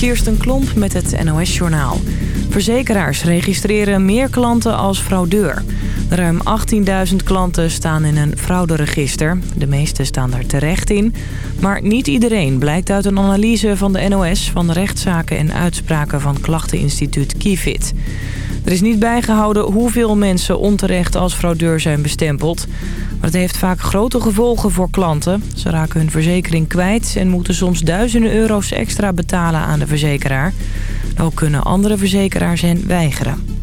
Kirsten Klomp met het NOS-journaal. Verzekeraars registreren meer klanten als fraudeur. Ruim 18.000 klanten staan in een frauderegister. De meeste staan er terecht in. Maar niet iedereen blijkt uit een analyse van de NOS... van rechtszaken en uitspraken van klachteninstituut Kifid. Er is niet bijgehouden hoeveel mensen onterecht als fraudeur zijn bestempeld. Maar het heeft vaak grote gevolgen voor klanten. Ze raken hun verzekering kwijt en moeten soms duizenden euro's extra betalen aan de verzekeraar. Ook kunnen andere verzekeraars hen weigeren.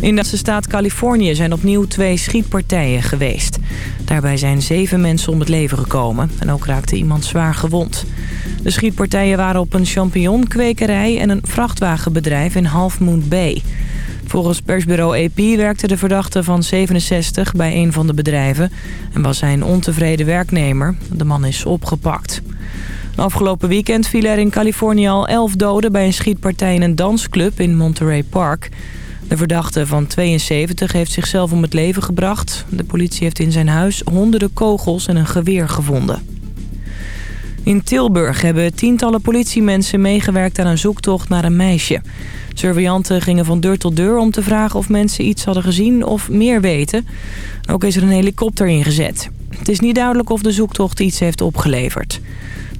In de staat Californië zijn opnieuw twee schietpartijen geweest. Daarbij zijn zeven mensen om het leven gekomen en ook raakte iemand zwaar gewond. De schietpartijen waren op een champignonkwekerij en een vrachtwagenbedrijf in Half Moon Bay. Volgens persbureau AP werkte de verdachte van 67 bij een van de bedrijven... en was hij een ontevreden werknemer. De man is opgepakt. Afgelopen weekend viel er in Californië al 11 doden bij een schietpartij in een dansclub in Monterey Park. De verdachte van 72 heeft zichzelf om het leven gebracht. De politie heeft in zijn huis honderden kogels en een geweer gevonden. In Tilburg hebben tientallen politiemensen meegewerkt aan een zoektocht naar een meisje. Surveillanten gingen van deur tot deur om te vragen of mensen iets hadden gezien of meer weten. Ook is er een helikopter ingezet. Het is niet duidelijk of de zoektocht iets heeft opgeleverd.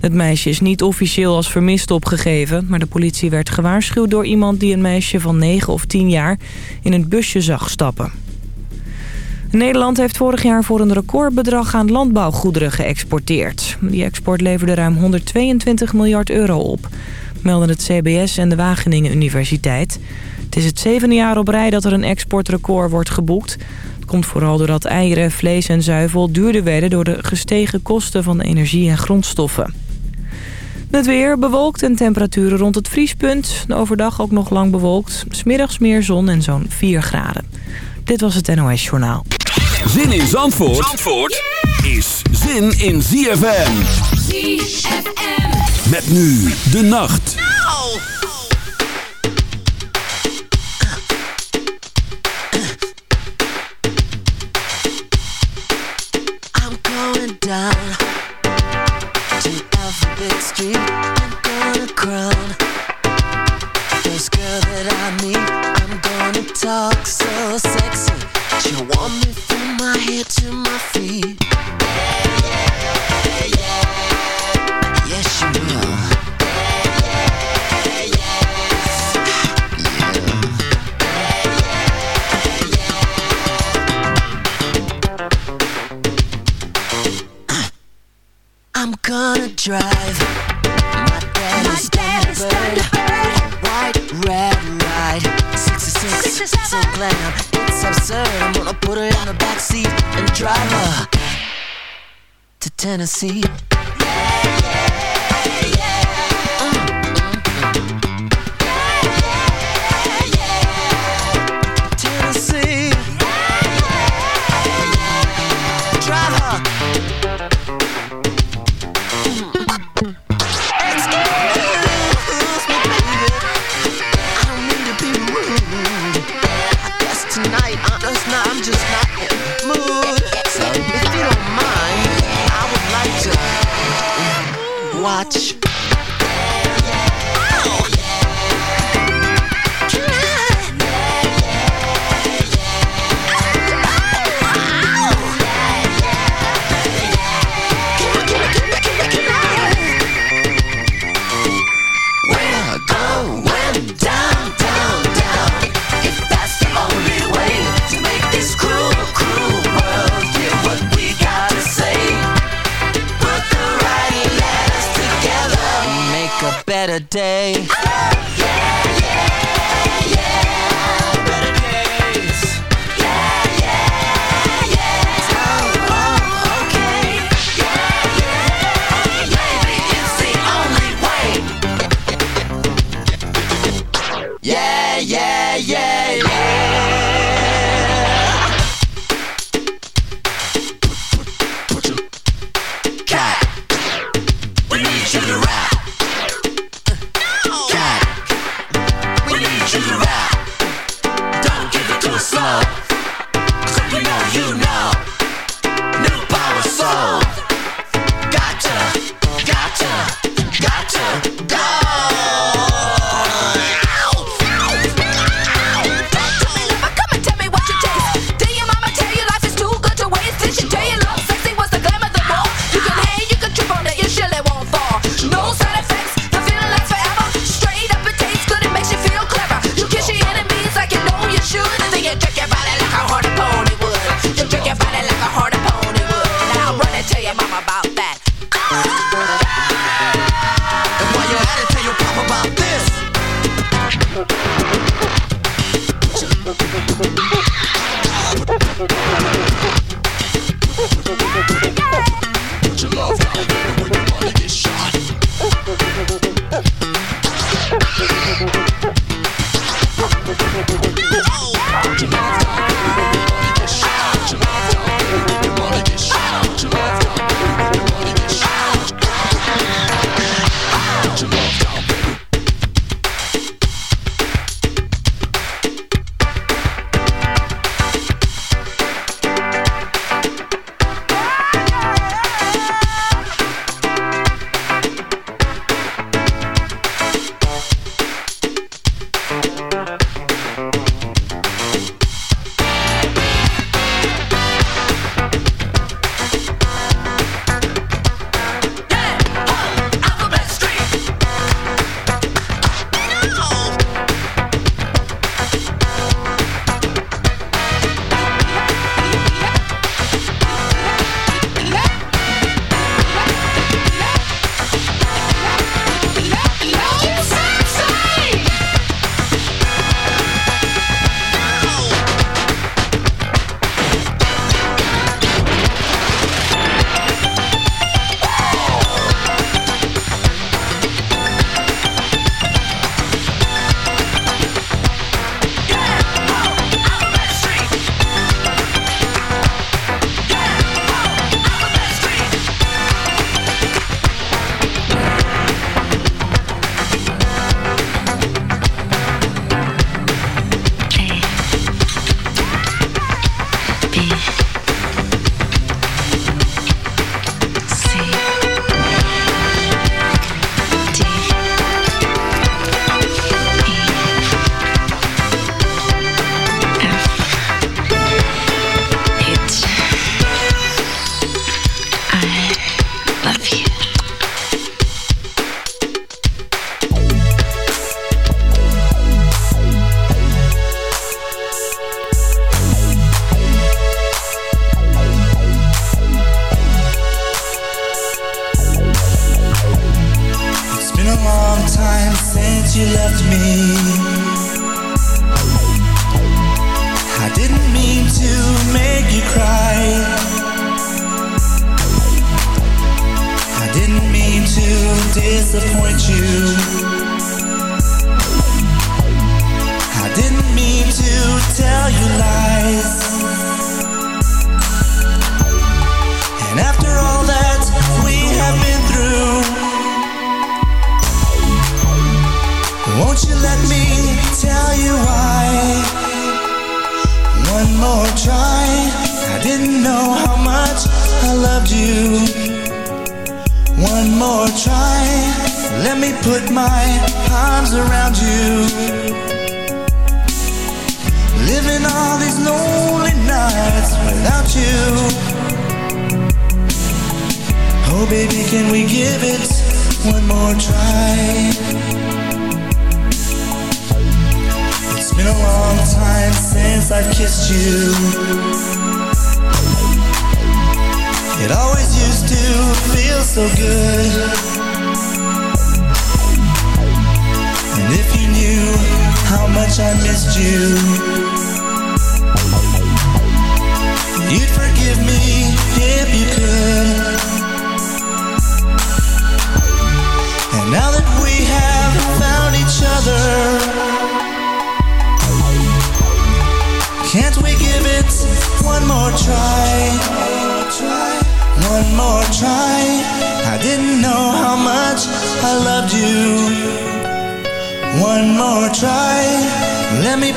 Het meisje is niet officieel als vermist opgegeven... maar de politie werd gewaarschuwd door iemand die een meisje van 9 of 10 jaar... in een busje zag stappen. Nederland heeft vorig jaar voor een recordbedrag aan landbouwgoederen geëxporteerd. Die export leverde ruim 122 miljard euro op, melden het CBS en de Wageningen Universiteit. Het is het zevende jaar op rij dat er een exportrecord wordt geboekt. Het komt vooral doordat eieren, vlees en zuivel duurder werden... door de gestegen kosten van energie en grondstoffen. Het weer bewolkt en temperaturen rond het vriespunt. Overdag ook nog lang bewolkt. Smiddags meer zon en zo'n 4 graden. Dit was het NOS Journaal. Zin in Zandvoort, Zandvoort is zin in ZFM. ZFM. Met nu de nacht. I'm going down Tennessee. Better day. Yeah.